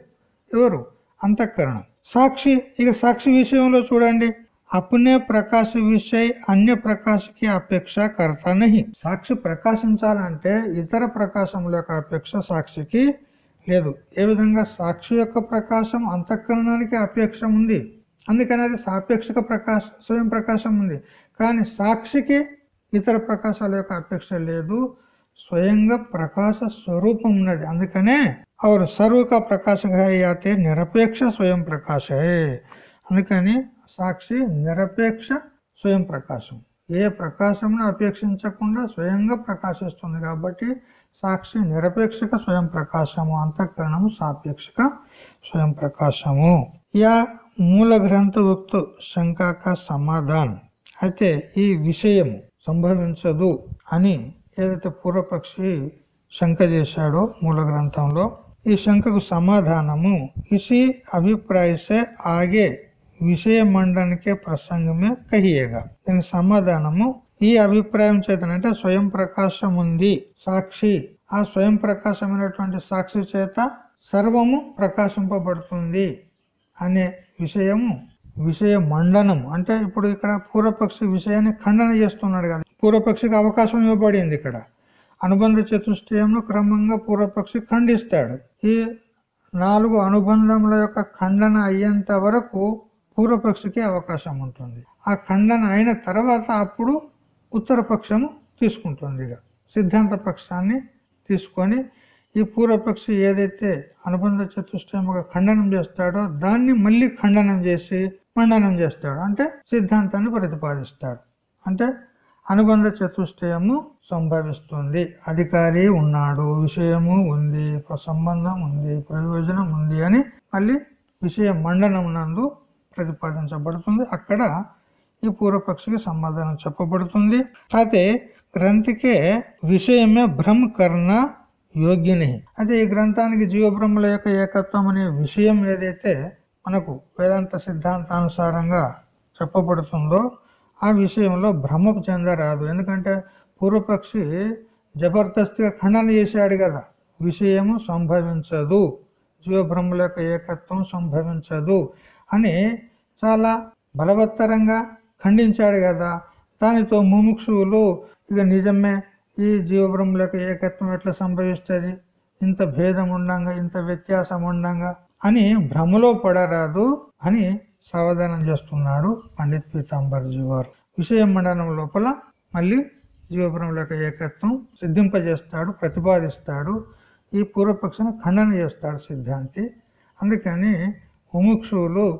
A: ఎవరు? అంతఃకరణం. సాక్షి ఇక సాక్షి విషయంలో చూడండి. అప్పునే ప్రకాశ విషయ అన్య ప్రకాశకి అపేక్ష కర్త నహి. సాక్షి ప్రకాశించాలంటే ఇతర ప్రకాశముల యొక్క అపేక్ష సాక్షికి లేదు. ఏ విధంగా సాక్షి యొక్క ప్రకాశం అంతఃకరణానికి అపేక్ష ఉంది? అందుకని అది సాపేక్షక ప్రకాశ స్వయం ప్రకాశం ఉంది. కానీ సాక్షికి ఇతర ప్రకాశాల యొక్క అపేక్ష లేదు. స్వయంగా ప్రకాశ స్వరూపం ఉన్నది. అందుకనే అవరు సర్వక ప్రకాశతే నిరపేక్ష స్వయం ప్రకాశే. అందుకని సాక్షి నిరపేక్ష స్వయం ప్రకాశం. ఏ ప్రకాశంను అపేక్షించకుండా స్వయంగా ప్రకాశిస్తుంది కాబట్టి సాక్షి నిరపేక్షక స్వయం ప్రకాశము అంతఃకరణము సాపేక్షక స్వయం ప్రకాశము. యా మూల గ్రంథ ఉక్తు శంకాక సమాధాన్. అయితే ఈ విషయము సంభవించదు అని ఏదైతే పూర్వపక్షి శంక చేశాడో మూల గ్రంథంలో ఈ శంకకు సమాధానము ఇసి అభిప్రాయసే ఆగే విషయ మండనికే ప్రసంగమే కహియేగా. దీనికి సమాధానము ఈ అభిప్రాయం చేతనంటే స్వయం ప్రకాశం ఉంది సాక్షి. ఆ స్వయం ప్రకాశమైనటువంటి సాక్షి చేత సర్వము ప్రకాశింపబడుతుంది అనే విషయము విషయ మండనం అంటే ఇప్పుడు ఇక్కడ పూర్వపక్షి విషయాన్ని ఖండన చేస్తున్నాడు కదా. పూర్వపక్షికి అవకాశం ఇవ్వబడింది ఇక్కడ. అనుబంధ చతుష్టయంలో క్రమంగా పూర్వపక్షి ఖండిస్తాడు. ఈ నాలుగు అనుబంధముల యొక్క ఖండన అయ్యేంత వరకు పూర్వపక్షికి అవకాశం ఉంటుంది. ఆ ఖండన అయిన తర్వాత అప్పుడు ఉత్తర పక్షము తీసుకుంటుంది ఇక. సిద్ధాంత పక్షాన్ని తీసుకొని ఈ పూర్వపక్షి ఏదైతే అనుబంధ చతుష్టయముగా ఖండనం చేస్తాడో దాన్ని మళ్ళీ ఖండనం చేసి మండనం చేస్తాడు. అంటే సిద్ధాంతాన్ని ప్రతిపాదిస్తాడు. అంటే అనుబంధ చతుష్టయము సంభవిస్తుంది. అధికారి ఉన్నాడు విషయము ఉంది సంబంధం ఉంది ప్రయోజనం ఉంది అని మళ్ళీ విషయ మండనం నందు ప్రతిపాదించబడుతుంది. అక్కడ ఈ పూర్వపక్షికి సమాధానం చెప్పబడుతుంది. అయితే గ్రంథికే విషయమే భ్రమ్ కర్ణ యోగ్యని అయితే ఈ గ్రంథానికి జీవబ్రహ్మల యొక్క ఏకత్వం అనే విషయం ఏదైతే మనకు వేదాంత సిద్ధాంతానుసారంగా చెప్పబడుతుందో ఆ విషయంలో భ్రమకు చెందరాదు. ఎందుకంటే పూర్వపక్షి జబర్దస్తిగా ఖండన చేశాడు కదా. విషయము సంభవించదు. జీవబ్రహ్మల యొక్క ఏకత్వం సంభవించదు అని చాలా బలవత్తరంగా ఖండించాడు కదా. దానితో ముముక్షువులు ఇక నిజమే ఈ జీవబ్రహ్మల యొక్క ఏకత్వం ఎట్లా సంభవిస్తుంది? ఇంత భేదం ఉండంగా ఇంత వ్యత్యాసం ఉండంగా అని భ్రమలో పడరాదు అని సావధానం చేస్తున్నాడు పండిత్ పీతాంబర్జీ వారు. విషయ మండలం లోపల మళ్ళీ జీవబ్రహ్మల యొక్క ఏకత్వం సిద్ధింపజేస్తాడు ప్రతిపాదిస్తాడు ఈ పూర్వపక్షను ఖండన చేస్తాడు సిద్ధాంతి. అందుకని ముముక్షువులు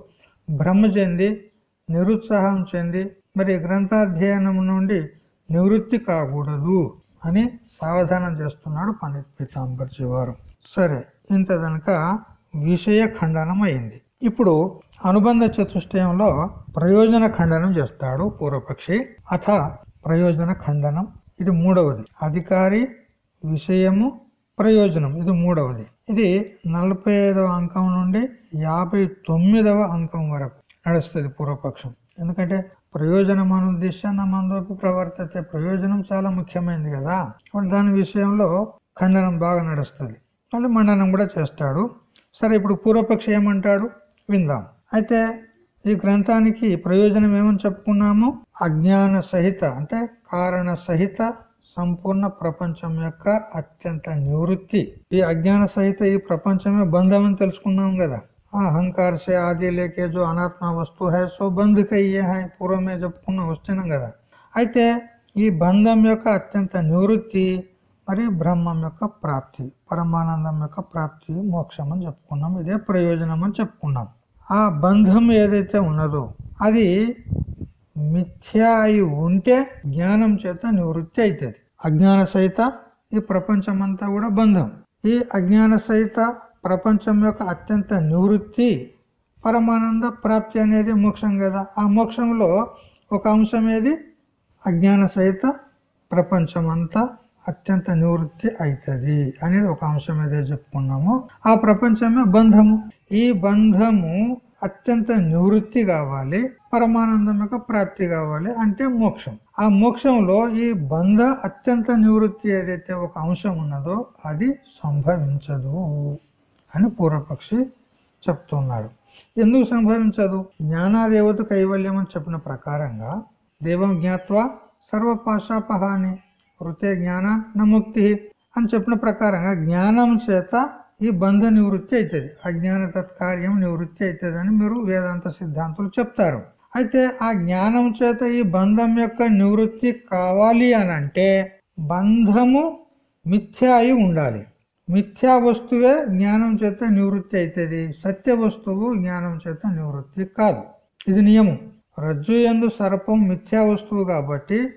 A: భ్రమ చెంది నిరుత్సాహం చెంది మరి గ్రంథాధ్యయనం నుండి నివృత్తి కాకూడదు అని సావధానం చేస్తున్నాడు పండిత్ పీతాంబర్జీ వారు. సరే ఇంత కనుక విషయ ఖండనం అయింది. ఇప్పుడు అనుబంధ చతుష్టయంలో ప్రయోజన ఖండనం చేస్తాడు పూర్వపక్షి. అథ ప్రయోజన ఖండనం ఇది మూడవది. అధికారి విషయము ప్రయోజనం ఇది మూడవది. ఇది నలభై అంకం నుండి యాభై అంకం వరకు. నడుస్తుంది పూర్వపక్షం. ఎందుకంటే ప్రయోజనం అనుద్దేశాన్ని మందోపి ప్రవర్తితే ప్రయోజనం చాలా ముఖ్యమైనది కదా. దాని విషయంలో ఖండనం బాగా నడుస్తుంది. మళ్ళీ మండనం కూడా చేస్తాడు. సరే ఇప్పుడు పూర్వపక్ష ఏమంటాడు? విందాం. అయితే ఈ గ్రంథానికి ప్రయోజనం ఏమని చెప్పుకున్నాము? అజ్ఞాన సహిత అంటే కారణ సహిత సంపూర్ణ ప్రపంచం యొక్క అత్యంత నివృత్తి. ఈ అజ్ఞాన సహిత ఈ ప్రపంచమే బంధం అని తెలుసుకున్నాం కదా. అహంకార సే ఆది లేకే జో అనాత్మ వస్తువు హై సో బంధుకయ్యే హై పూర్వమే చెప్పుకున్నాం వస్తున్నాం కదా అయితే ఈ బంధం యొక్క అత్యంత నివృత్తి మరి బ్రహ్మం యొక్క ప్రాప్తి పరమానందం యొక్క ప్రాప్తి మోక్షం అని చెప్పుకున్నాం ఇదే ప్రయోజనం అని చెప్పుకున్నాం ఆ బంధం ఏదైతే ఉన్నదో అది మిథ్యా అయి ఉంటే జ్ఞానం చేత నివృత్తి అవుతుంది అజ్ఞాన సహిత ఈ ప్రపంచం అంతా కూడా బంధం ఈ అజ్ఞాన సహిత ప్రపంచం యొక్క అత్యంత నివృత్తి పరమానంద ప్రాప్తి అనేది మోక్షం కదా. ఆ మోక్షంలో ఒక అంశం ఏది? అజ్ఞాన సహిత ప్రపంచం అంతా అత్యంత నివృత్తి అవుతుంది అనేది ఒక అంశం ఏదో చెప్పుకున్నాము. ఆ ప్రపంచమే బంధము. ఈ బంధము అత్యంత నివృత్తి కావాలి పరమానందం యొక్క ప్రాప్తి కావాలి అంటే మోక్షం. ఆ మోక్షంలో ఈ బంధ అత్యంత నివృత్తి ఏదైతే ఒక అంశం ఉన్నదో అది సంభవించదు. అని పూర్వపక్షి చెప్తున్నాడు. ఎందుకు సంభవించదు? జ్ఞానాదేవత కైవల్యం అని చెప్పిన ప్రకారంగా దేవం జ్ఞాత్వ సర్వపాశాపహాని వృతే జ్ఞాన నముక్తి అని చెప్పిన ప్రకారంగా జ్ఞానం చేత ఈ బంధ నివృత్తి అవుతుంది అజ్ఞాన తత్కార్యం నివృత్తి అవుతుంది అని మీరు వేదాంత సిద్ధాంతులు చెప్తారు. అయితే ఆ జ్ఞానం చేత ఈ బంధం యొక్క నివృత్తి కావాలి అని అంటే బంధము మిథ్య అయి ఉండాలి. మిథ్యా వస్తువే జ్ఞానం చేత నివృత్తి అవుతుంది సత్య వస్తువు జ్ఞానం చేత నివృత్తి కాదు. ఇది నియమం. రజ్జు ఎందు సర్పం మిథ్యా వస్తువు కాబట్టి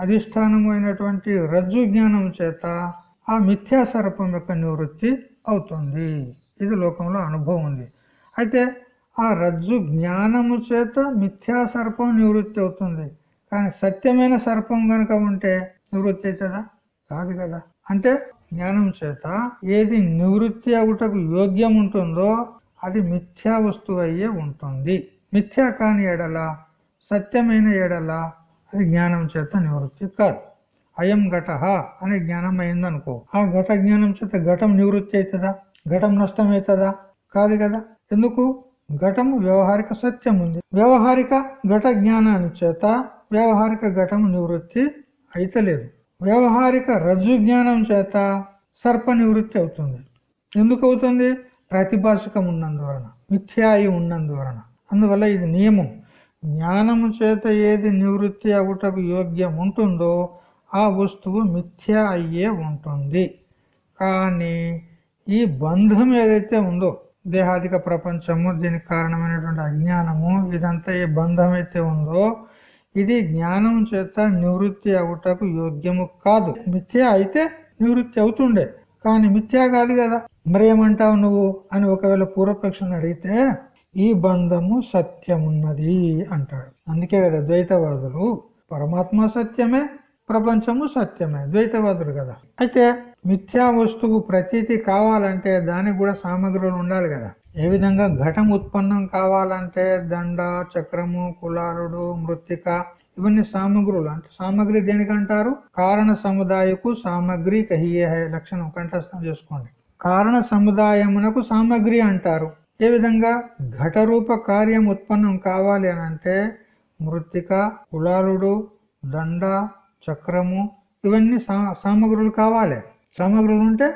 A: అధిష్టానమైనటువంటి రజ్జు జ్ఞానం చేత ఆ మిథ్యా సర్పం యొక్క నివృత్తి అవుతుంది. ఇది లోకంలో అనుభవం ఉంది. అయితే ఆ రజ్జు జ్ఞానము చేత మిథ్యా సర్పం నివృత్తి అవుతుంది. కానీ సత్యమైన సర్పం గనక ఉంటే నివృత్తి అవుతుందా? కాదు కదా. అంటే జ్ఞానం చేత ఏది నివృత్తి అవుటకు యోగ్యం ఉంటుందో అది మిథ్యా వస్తువు అయ్యే ఉంటుంది. మిథ్యా కాని ఎడల సత్యమైన ఎడల అది జ్ఞానం చేత నివృత్తి కాదు. అయం ఘట అనే జ్ఞానం అయిందనుకో ఆ ఘట జ్ఞానం చేత ఘటం నివృత్తి అవుతుందా ఘటం నష్టం అవుతుందా కాదు కదా? ఎందుకు? ఘటం వ్యవహారిక సత్యం ఉంది వ్యవహారిక ఘట జ్ఞానాన్ని చేత వ్యవహారిక ఘటం నివృత్తి అయితలేదు. వ్యవహారిక రజ్జు జ్ఞానం చేత సర్ప నివృత్తి అవుతుంది. ఎందుకు అవుతుంది ప్రతిభాషకం ఉన్నందువలన మిథ్యాయి ఉన్నందువలన. అందువల్ల ఇది నియమం. జ్ఞానము చేత ఏది నివృత్తి అవుటకు యోగ్యం ఉంటుందో ఆ వస్తువు మిథ్య అయ్యే ఉంటుంది. కానీ ఈ బంధం ఏదైతే ఉందో దేహాదిక ప్రపంచము దీనికి కారణమైనటువంటి అజ్ఞానము ఇదంతా ఏ బంధం అయితే ఉందో ఇది జ్ఞానం చేత నివృత్తి అవుటకు యోగ్యము కాదు. మిథ్య అయితే నివృత్తి అవుతుండే. కానీ మిథ్యా కాదు కదా. మరేమంటావు నువ్వు అని ఒకవేళ పూర్వపక్షం అడిగితే ఈ బంధము సత్యమున్నది అంటాడు. అందుకే కదా ద్వైతవాదులు పరమాత్మ సత్యమే ప్రపంచము సత్యమే ద్వైతవాదులు కదా. అయితే మిథ్యా వస్తువు ప్రతీతి కావాలంటే దానికి కూడా సామగ్రులు ఉండాలి కదా. ఏ విధంగా ఘటం ఉత్పన్నం కావాలంటే దండ చక్రము కులాలుడు మృత్తిక ఇవన్నీ సామగ్రులు. అంటే సామగ్రి దేనికంటారు కారణ సముదాయకు సామగ్రి కహియే లక్షణం కంఠస్థం చేసుకోండి. కారణ సముదాయమునకు సామగ్రి అంటారు. ఏ విధంగా? ఘటరూప కార్యం ఉత్పన్నం కావాలి అని అంటే మృత్తిక కులాలుడు దండ చక్రము ఇవన్నీ సామగ్రులు కావాలి. సామగ్రులు ఉంటే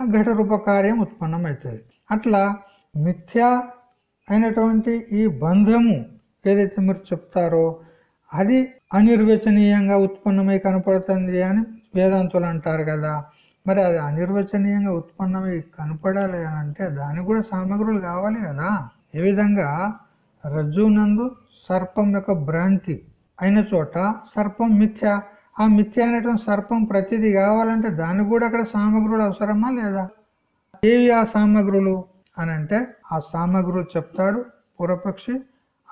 A: ఆ ఘటరూప కార్యం ఉత్పన్నం అవుతుంది అట్లా మిథ్యా అయినటువంటి ఈ బంధము ఏదైతే మీరు చెప్తారో అది అనిర్వచనీయంగా ఉత్పన్నమై కనపడుతుంది అని వేదాంతులు అంటారు కదా. మరి అది అనిర్వచనీయంగా ఉత్పన్నమై కనపడాలి అని అంటే దానికి కూడా సామగ్రులు కావాలి కదా. ఏ విధంగా? రజ్జునందు సర్పం యొక్క భ్రాంతి అయిన చోట సర్పం మిథ్య. ఆ మిథ్య అనేటువంటి సర్పం ప్రతిదీ కావాలంటే దానికి కూడా అక్కడ సామగ్రులు అవసరమా లేదా? ఏవి ఆ సామగ్రులు? అని అంటే ఆ సామగ్రులు చెప్తాడు పూర్వపక్షి.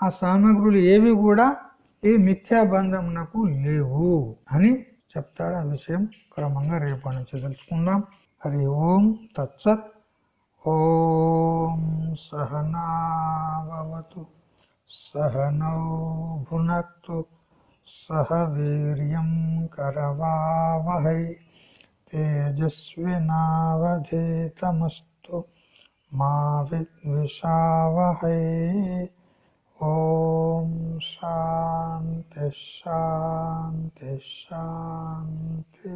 A: ఆ సామగ్రులు ఏవి కూడా ఈ మిథ్యాబంధమునకు లేవు అని చెప్తాడు. ఆ విషయం క్రమంగా రేపటి నుంచి తెలుసుకుందాం. హరి ఓం తత్సత్. ఓం సహనావతు సహనౌ భునక్తు. సహ వీర్యం కరవావహై. తేజస్వినావధీతమస్తు. మా విద్విషావహై ఓం శాంతి శాంతి శాంతి